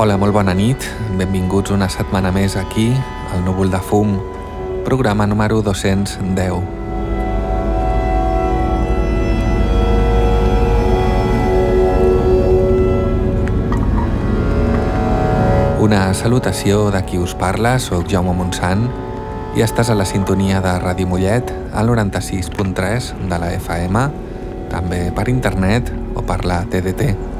Hola, molt bona nit. Benvinguts una setmana més aquí, al Núvol de Fum, programa número 210. Una salutació de qui us parla, sóc Jaume Montsant i estàs a la sintonia de Ràdio Mollet al 96.3 de la FM, també per internet o per la TDT.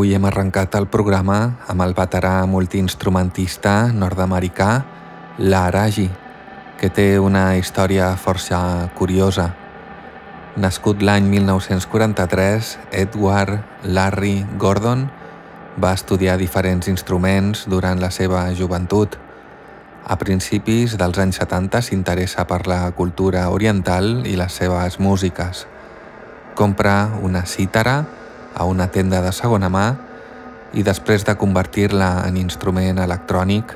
Avui hem arrencat el programa amb el veterà multiinstrumentista nord-americà Laraji, que té una història força curiosa. Nascut l'any 1943, Edward Larry Gordon va estudiar diferents instruments durant la seva joventut. A principis dels anys 70 s'interessa per la cultura oriental i les seves músiques. Compra una cítara a una tenda de segona mà i després de convertir-la en instrument electrònic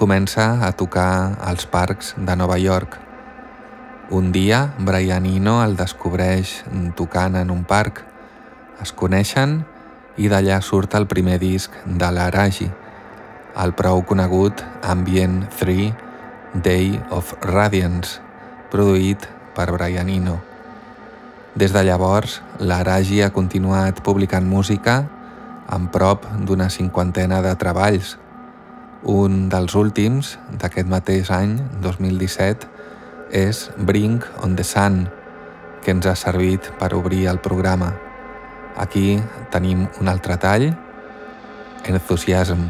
comença a tocar als parcs de Nova York. Un dia, Brian Eno el descobreix tocant en un parc. Es coneixen i d'allà surt el primer disc de l'Aragi, el prou conegut Ambient 3 Day of Radiance, produït per Brian Eno. Des de llavors, l'Aragi ha continuat publicant música amb prop d'una cinquantena de treballs. Un dels últims d'aquest mateix any, 2017, és Bring on the Sun, que ens ha servit per obrir el programa. Aquí tenim un altre tall, Enthusiasm.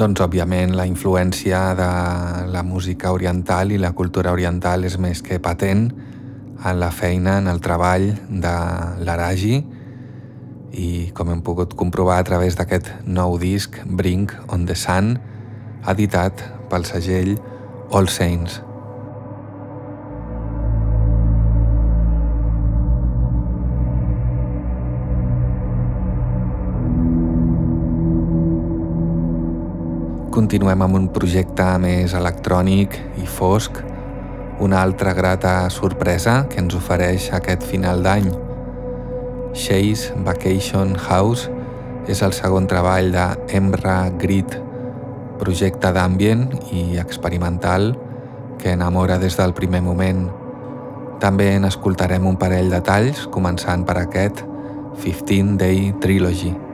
Doncs, òbviament, la influència de la música oriental i la cultura oriental és més que patent en la feina, en el treball de l'Aragi i, com hem pogut comprovar a través d'aquest nou disc, Brink on the Sun, editat pel segell All Saints. Continuem amb un projecte més electrònic i fosc, una altra grata sorpresa que ens ofereix aquest final d'any. Shay's Vacation House és el segon treball de Emra Grit, projecte d'ambient i experimental que enamora des del primer moment. També n'escoltarem un parell de talls, començant per aquest 15 Day Trilogy.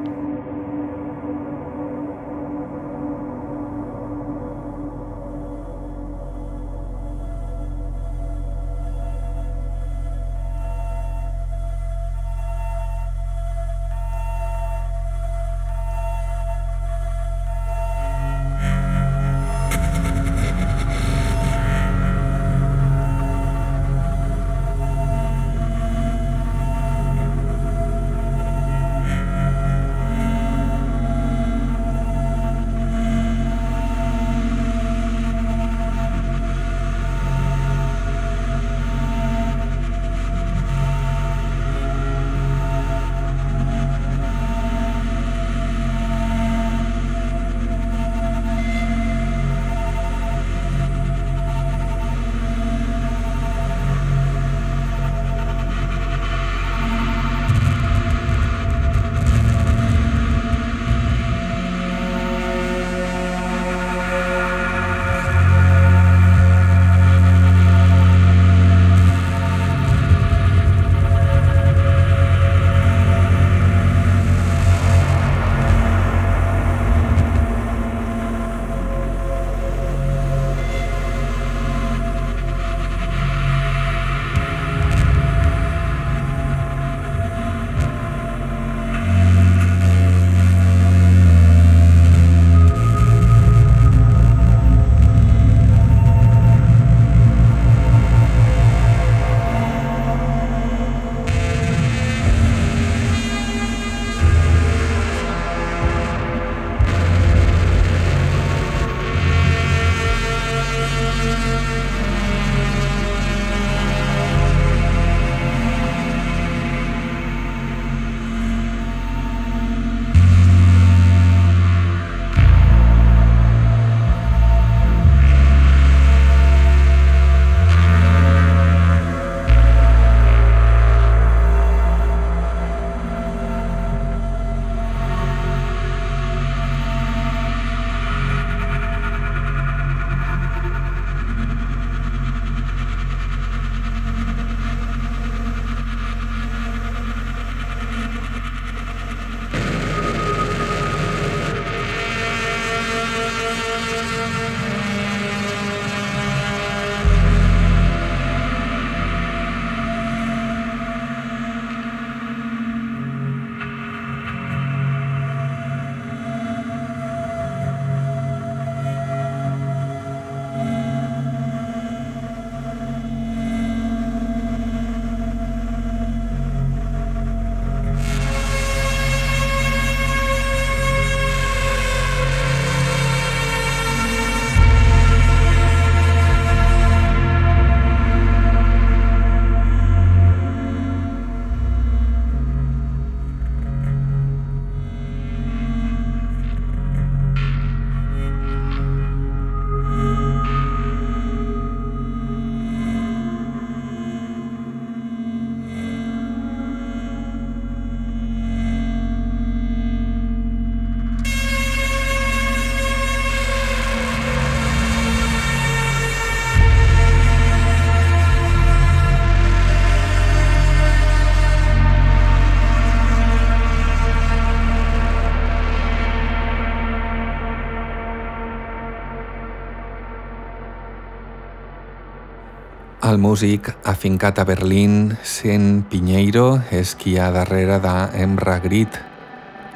El músic afincat a Berlín, Sen Pinheiro, és qui hi ha darrere de Grit,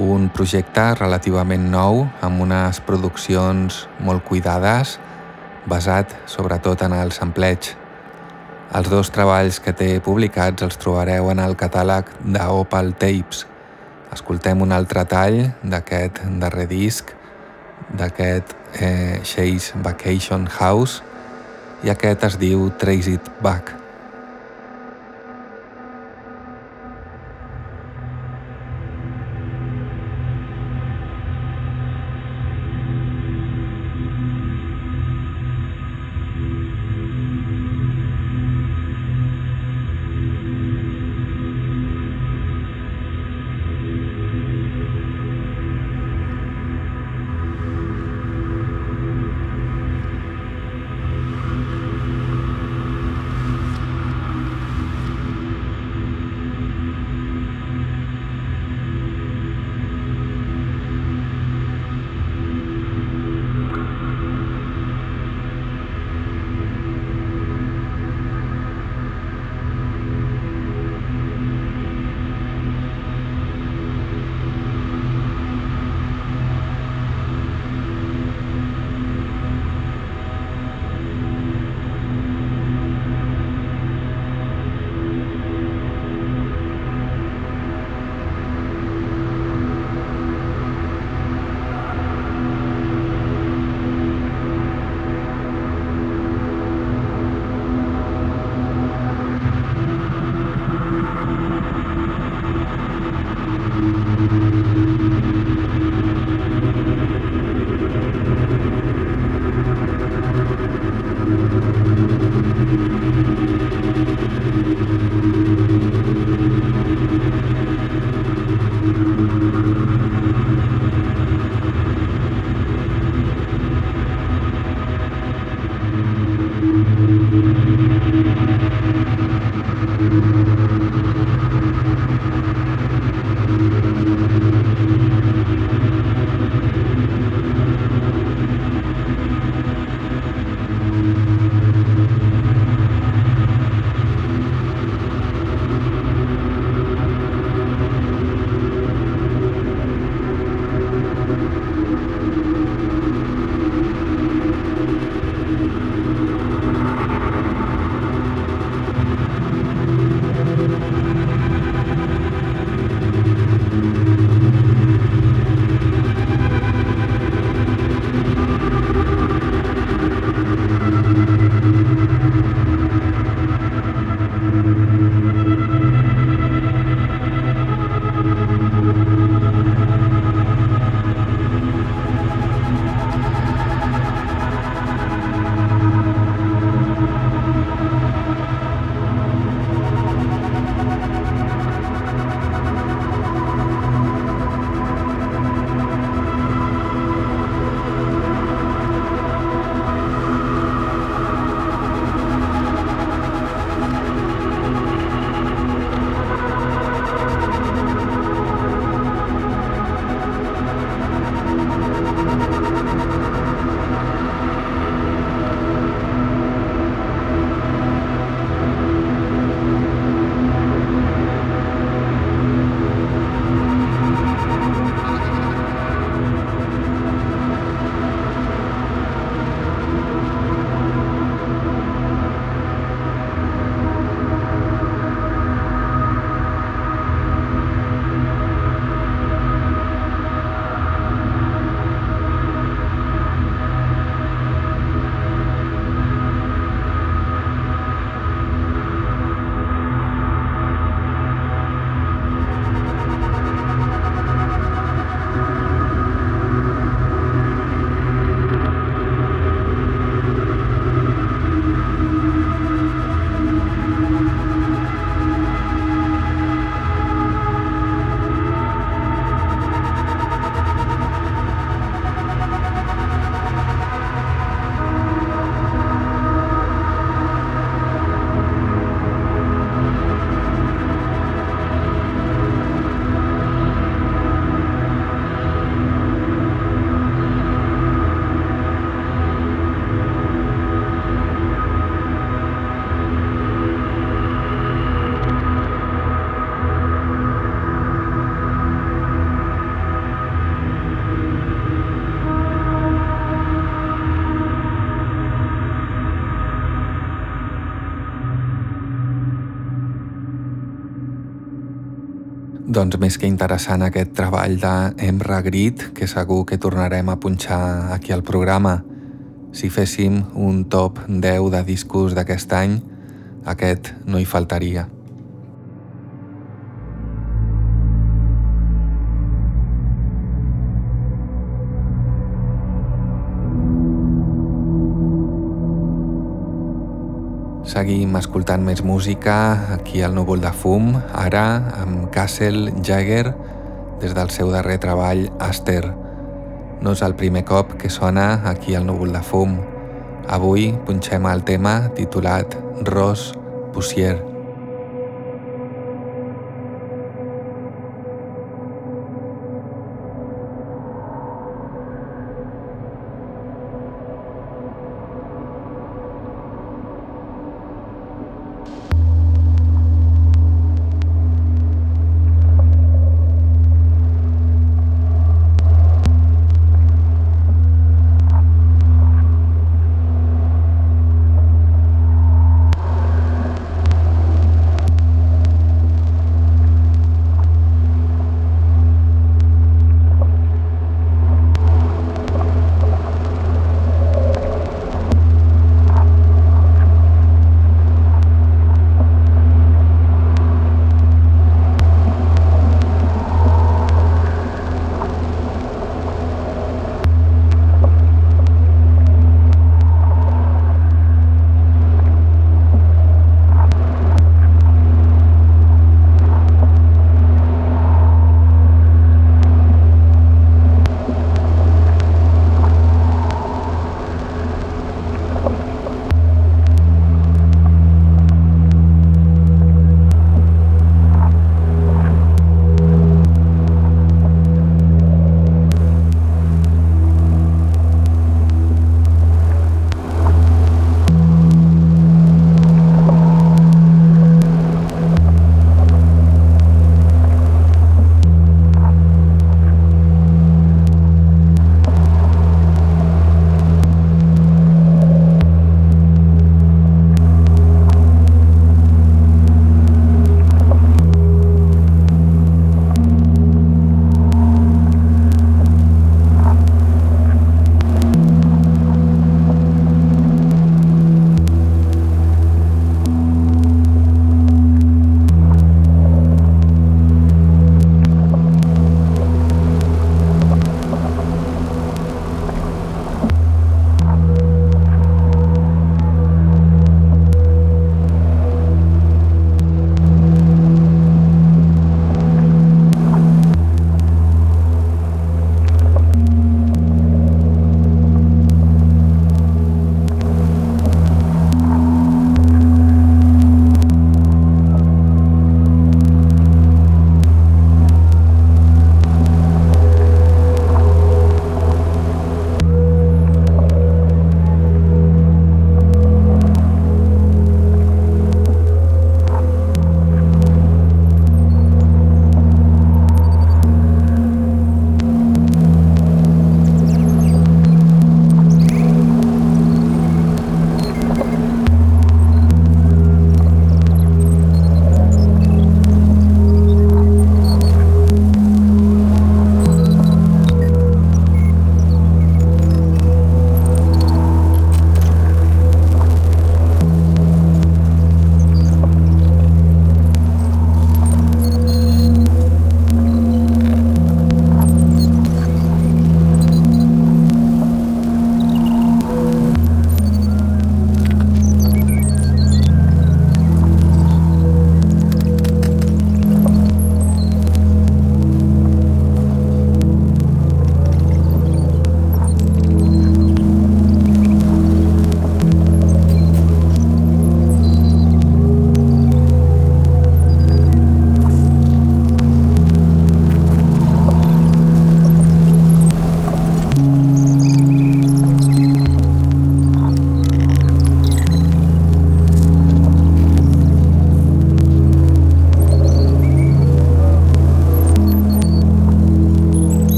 un projecte relativament nou amb unes produccions molt cuidades basat sobretot en el sampleig. Els dos treballs que té publicats els trobareu en el catàleg d'Opal Tapes. Escoltem un altre tall d'aquest darrer disc, d'aquest eh, Chase Vacation House, i aquest es diu Trace It Back. Doncs més que interessant aquest treball d'Emra Grit, que segur que tornarem a punxar aquí al programa. Si féssim un top 10 de discos d'aquest any, aquest no hi faltaria. Seguim escoltant més música aquí al Núvol de Fum, ara amb Castle Jagger des del seu darrer treball Aster. No és el primer cop que sona aquí al Núvol de Fum. Avui punxem el tema titulat Rose Poussière.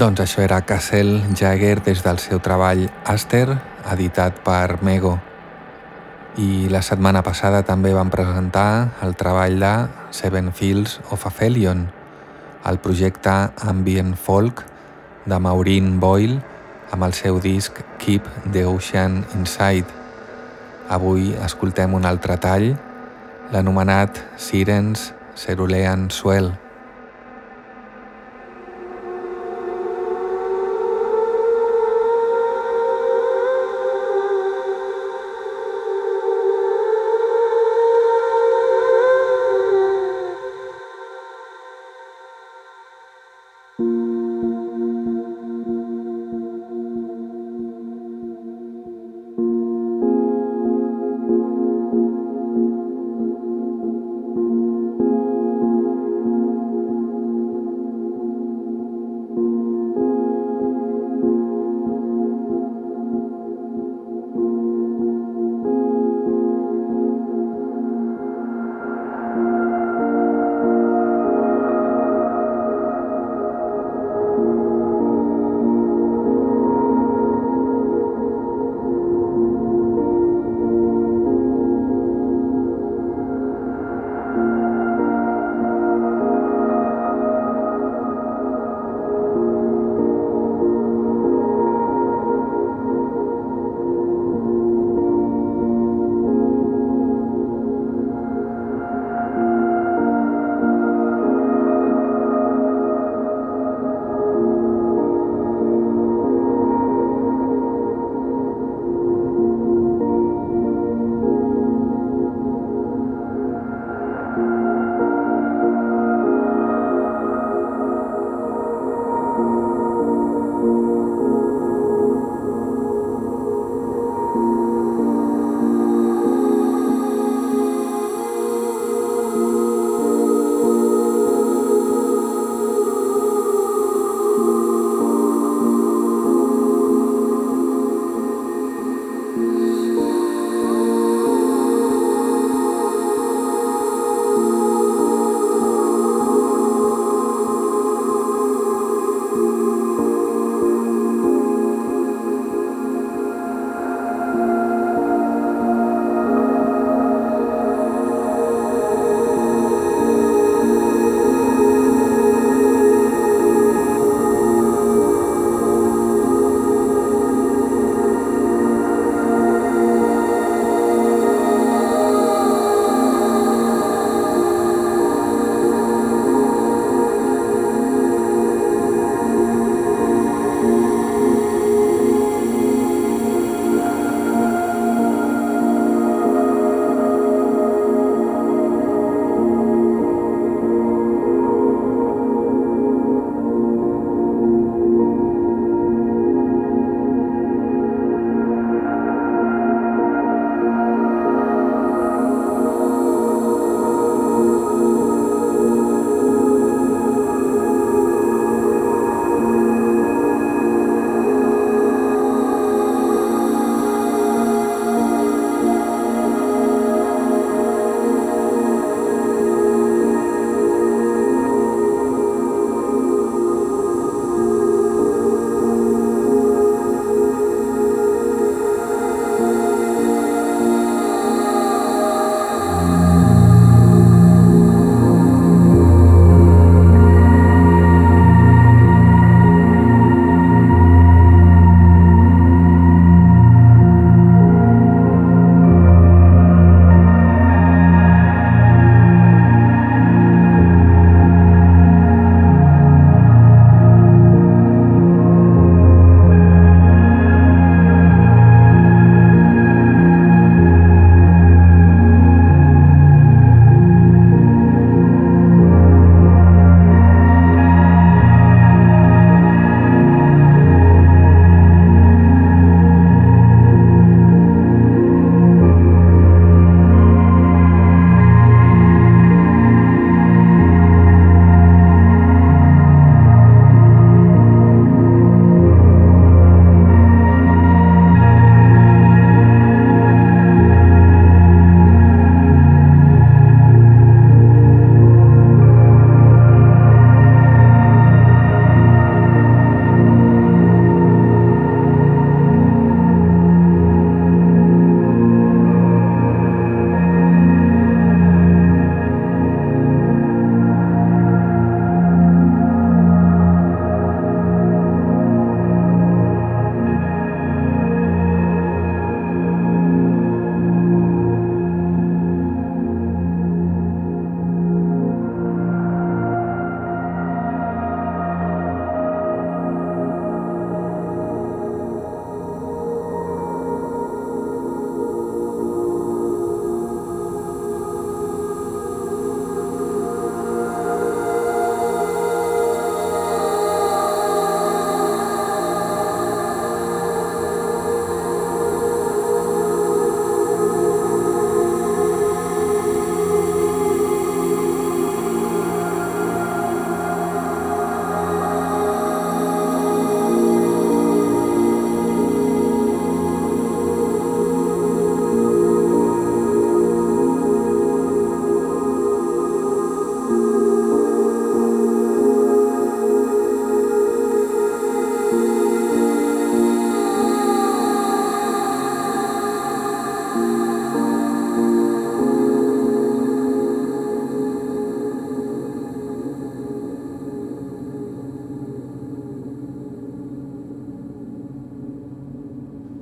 Doncs això era Cassell Jagger des del seu treball Aster, editat per Mego. I la setmana passada també van presentar el treball de Seven Fields of Aphelion, el projecte Ambient Folk de Maureen Boyle amb el seu disc Keep the Ocean Inside. Avui escoltem un altre tall, l'anomenat Sirens Cerulean Swell.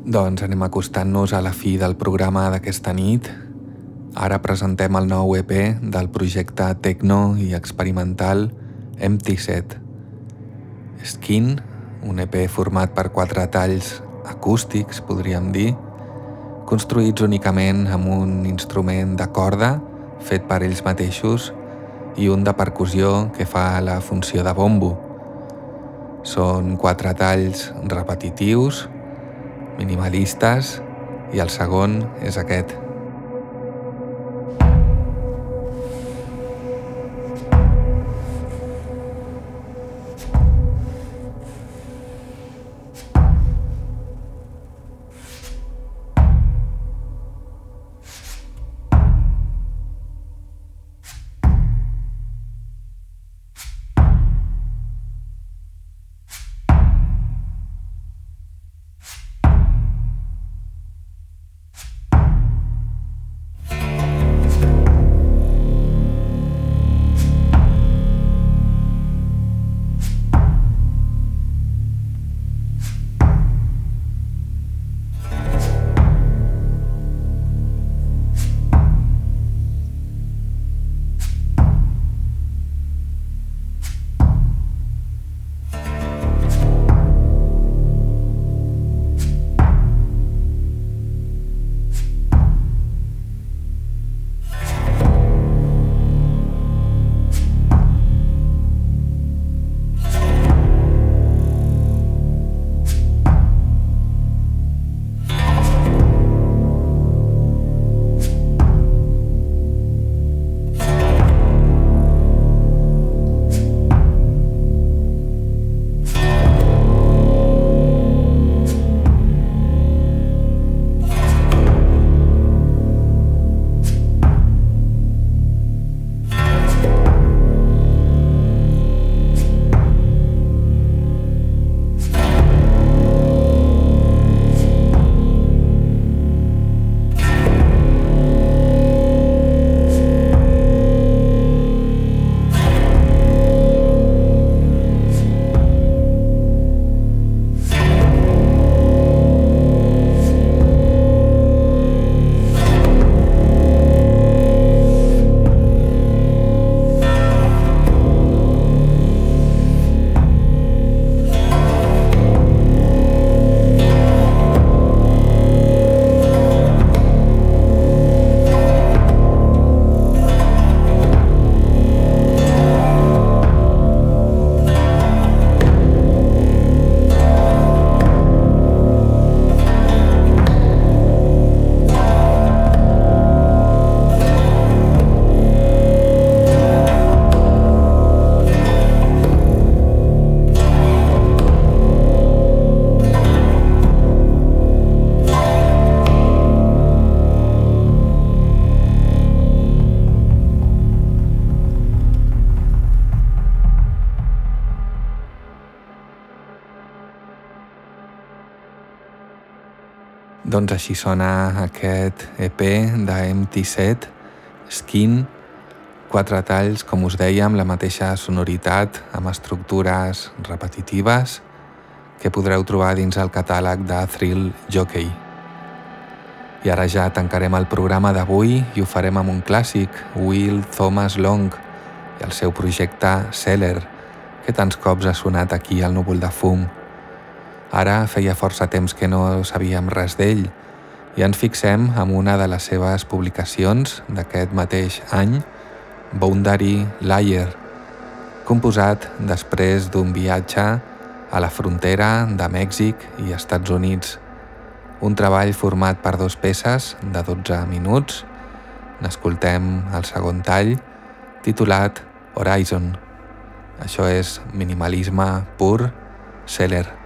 Doncs anem acostant-nos a la fi del programa d'aquesta nit. Ara presentem el nou EP del projecte Tecno i experimental Empty Set. Skin, un EP format per quatre talls acústics, podríem dir, construïts únicament amb un instrument de corda fet per ells mateixos i un de percussió que fa la funció de bombo. Són quatre talls repetitius, minimalistes i el segon és aquest. Doncs així sona aquest EP de Empty Set, Skin, quatre talls, com us deia, amb la mateixa sonoritat, amb estructures repetitives, que podreu trobar dins el catàleg de Thrill Jockey. I ara ja tancarem el programa d'avui i ho farem amb un clàssic, Will Thomas Long, i el seu projecte Seller, que tants cops ha sonat aquí al núvol de fum. Ara feia força temps que no sabíem res d'ell i ens fixem en una de les seves publicacions d'aquest mateix any, Boundary Liar, composat després d'un viatge a la frontera de Mèxic i Estats Units. Un treball format per dos peces de 12 minuts. N'escoltem el segon tall, titulat Horizon. Això és minimalisme pur, Seller.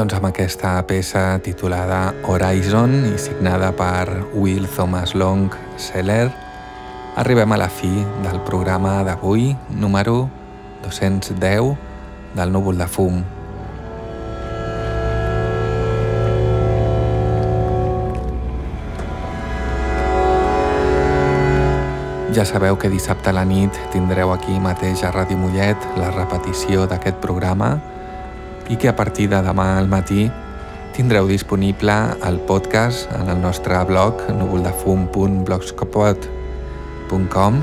Doncs amb aquesta peça titulada Horizon i signada per Will Thomas Long Seller, arribem a la fi del programa d'avui, número 210 del núvol de fum. Ja sabeu que dissabte a la nit tindreu aquí mateix a Ràdio Mollet la repetició d'aquest programa i que a partir de demà al matí tindreu disponible el podcast en el nostre blog núvoldefum.blogspot.com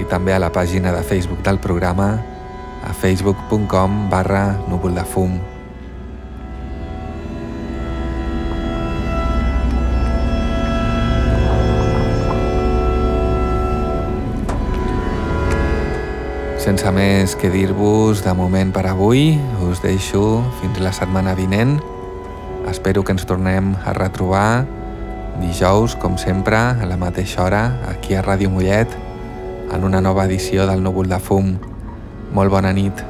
i també a la pàgina de Facebook del programa a facebook.com barra núvoldefum.com Sense més que dir-vos de moment per avui, us deixo fins la setmana vinent. Espero que ens tornem a retrobar dijous, com sempre, a la mateixa hora, aquí a Ràdio Mollet, en una nova edició del Núvol de Fum. Molt bona nit.